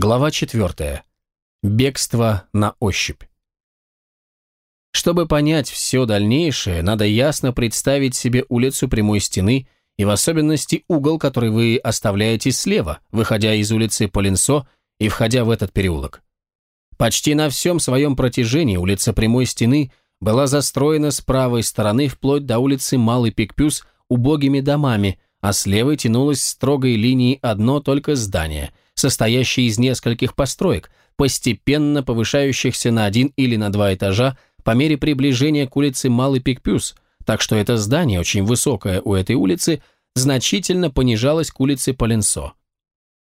Глава 4. Бегство на ощупь. Чтобы понять все дальнейшее, надо ясно представить себе улицу прямой стены и в особенности угол, который вы оставляете слева, выходя из улицы Полинсо и входя в этот переулок. Почти на всем своем протяжении улица прямой стены была застроена с правой стороны вплоть до улицы Малый Пикпюс убогими домами, а с левой тянулось строгой линией одно только здание – состоящий из нескольких построек, постепенно повышающихся на один или на два этажа по мере приближения к улице Малый Пикпюс, так что это здание, очень высокое у этой улицы, значительно понижалось к улице Поленсо.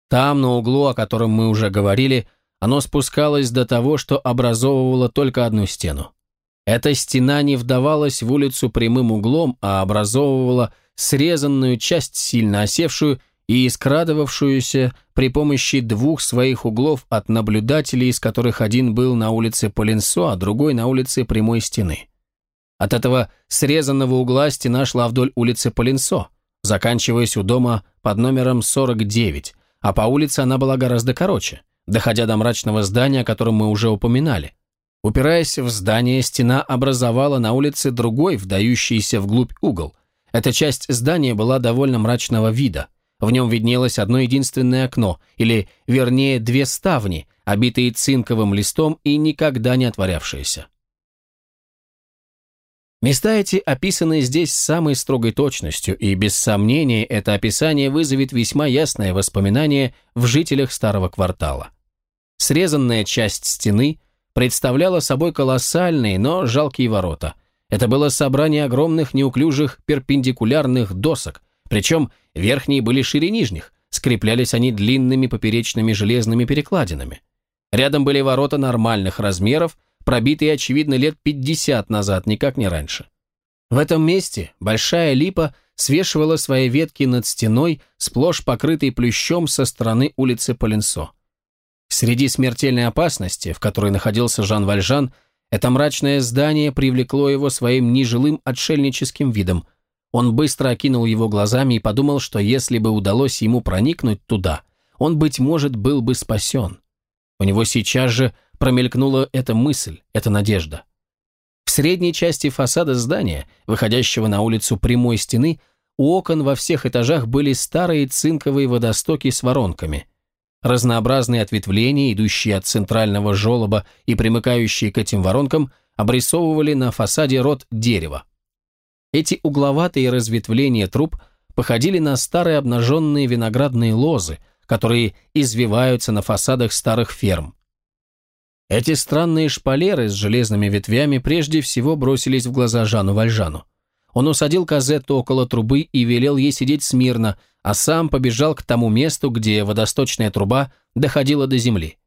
Там, на углу, о котором мы уже говорили, оно спускалось до того, что образовывало только одну стену. Эта стена не вдавалась в улицу прямым углом, а образовывала срезанную часть, сильно осевшую и скрадывавшуюся при помощи двух своих углов от наблюдателей, из которых один был на улице Полинсо, а другой на улице Прямой Стены. От этого срезанного угла стена шла вдоль улицы Полинсо, заканчиваясь у дома под номером 49, а по улице она была гораздо короче, доходя до мрачного здания, о котором мы уже упоминали. Упираясь в здание, стена образовала на улице другой, вдающийся вглубь угол. Эта часть здания была довольно мрачного вида – в нем виднелось одно единственное окно, или, вернее, две ставни, обитые цинковым листом и никогда не отворявшиеся. Места эти описаны здесь с самой строгой точностью, и без сомнения это описание вызовет весьма ясное воспоминание в жителях старого квартала. Срезанная часть стены представляла собой колоссальные, но жалкие ворота. Это было собрание огромных неуклюжих перпендикулярных досок, причем верхние были шире нижних, скреплялись они длинными поперечными железными перекладинами. Рядом были ворота нормальных размеров, пробитые, очевидно, лет 50 назад, никак не раньше. В этом месте большая липа свешивала свои ветки над стеной, сплошь покрытой плющом со стороны улицы Поленсо. Среди смертельной опасности, в которой находился Жан Вальжан, это мрачное здание привлекло его своим нежилым отшельническим видом – он быстро окинул его глазами и подумал, что если бы удалось ему проникнуть туда, он, быть может, был бы спасен. У него сейчас же промелькнула эта мысль, эта надежда. В средней части фасада здания, выходящего на улицу прямой стены, у окон во всех этажах были старые цинковые водостоки с воронками. Разнообразные ответвления, идущие от центрального желоба и примыкающие к этим воронкам, обрисовывали на фасаде рот дерева. Эти угловатые разветвления труб походили на старые обнаженные виноградные лозы, которые извиваются на фасадах старых ферм. Эти странные шпалеры с железными ветвями прежде всего бросились в глаза Жану Вальжану. Он усадил Казетту около трубы и велел ей сидеть смирно, а сам побежал к тому месту, где водосточная труба доходила до земли.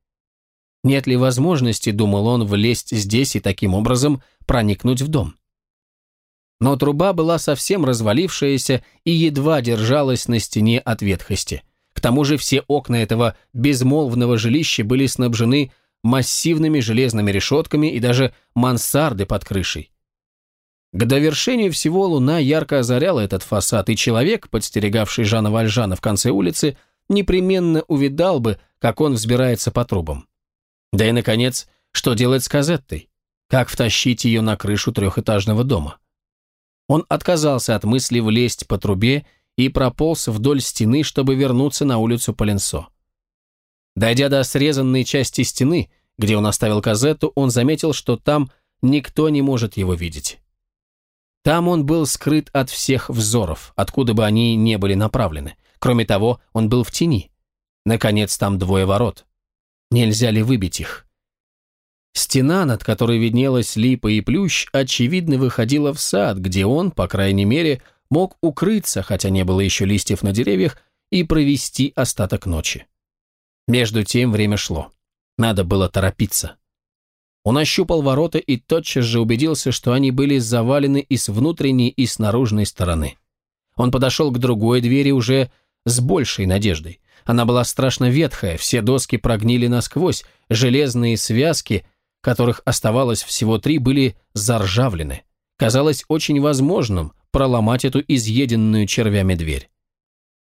Нет ли возможности, думал он, влезть здесь и таким образом проникнуть в дом? Но труба была совсем развалившаяся и едва держалась на стене от ветхости. К тому же все окна этого безмолвного жилища были снабжены массивными железными решетками и даже мансарды под крышей. К довершению всего луна ярко озаряла этот фасад, и человек, подстерегавший Жана Вальжана в конце улицы, непременно увидал бы, как он взбирается по трубам. Да и, наконец, что делать с Казеттой? Как втащить ее на крышу трехэтажного дома? Он отказался от мысли влезть по трубе и прополз вдоль стены, чтобы вернуться на улицу Поленсо. Дойдя до срезанной части стены, где он оставил казету, он заметил, что там никто не может его видеть. Там он был скрыт от всех взоров, откуда бы они не были направлены. Кроме того, он был в тени. Наконец, там двое ворот. Нельзя ли выбить их? Стена, над которой виднелась липа и плющ, очевидно выходила в сад, где он, по крайней мере, мог укрыться, хотя не было еще листьев на деревьях, и провести остаток ночи. Между тем время шло. Надо было торопиться. Он ощупал ворота и тотчас же убедился, что они были завалены и с внутренней, и с наружной стороны. Он подошел к другой двери уже с большей надеждой. Она была страшно ветхая, все доски прогнили насквозь, железные связки – которых оставалось всего три, были заржавлены. Казалось очень возможным проломать эту изъеденную червями дверь.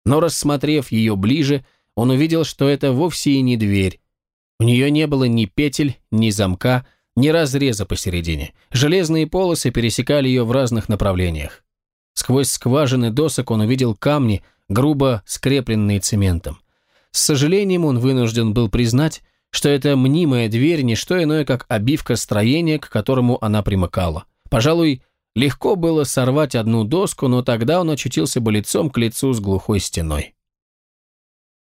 Но рассмотрев ее ближе, он увидел, что это вовсе и не дверь, У нее не было ни петель, ни замка, ни разреза посередине. Железные полосы пересекали ее в разных направлениях. Сквозь скважины досок он увидел камни, грубо скрепленные цементом. С сожалением он вынужден был признать, что эта мнимая дверь не что иное, как обивка строения, к которому она примыкала. Пожалуй, легко было сорвать одну доску, но тогда он очутился бы лицом к лицу с глухой стеной.